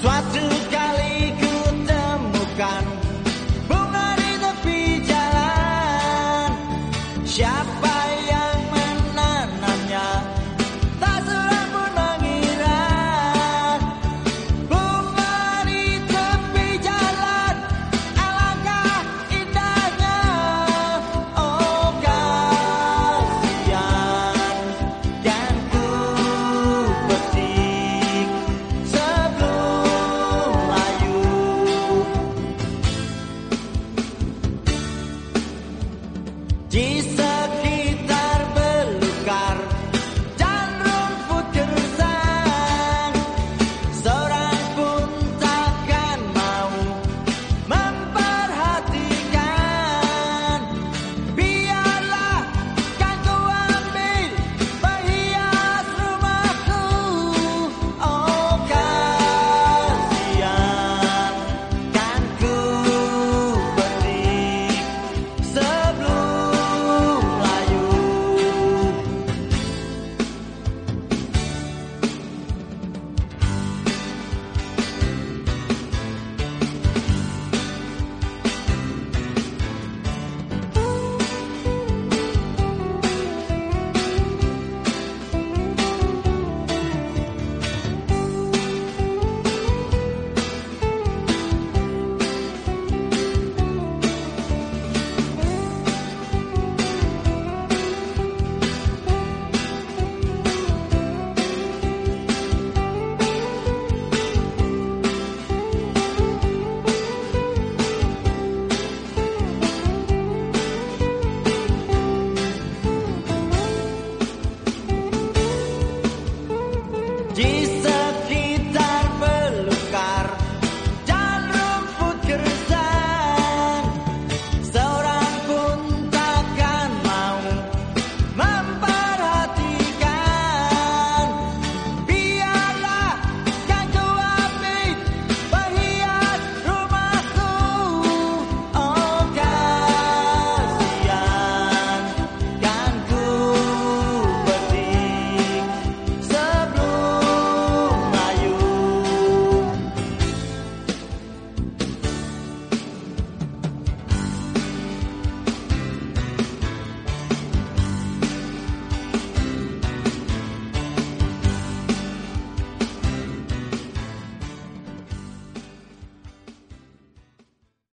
swatting Jesus.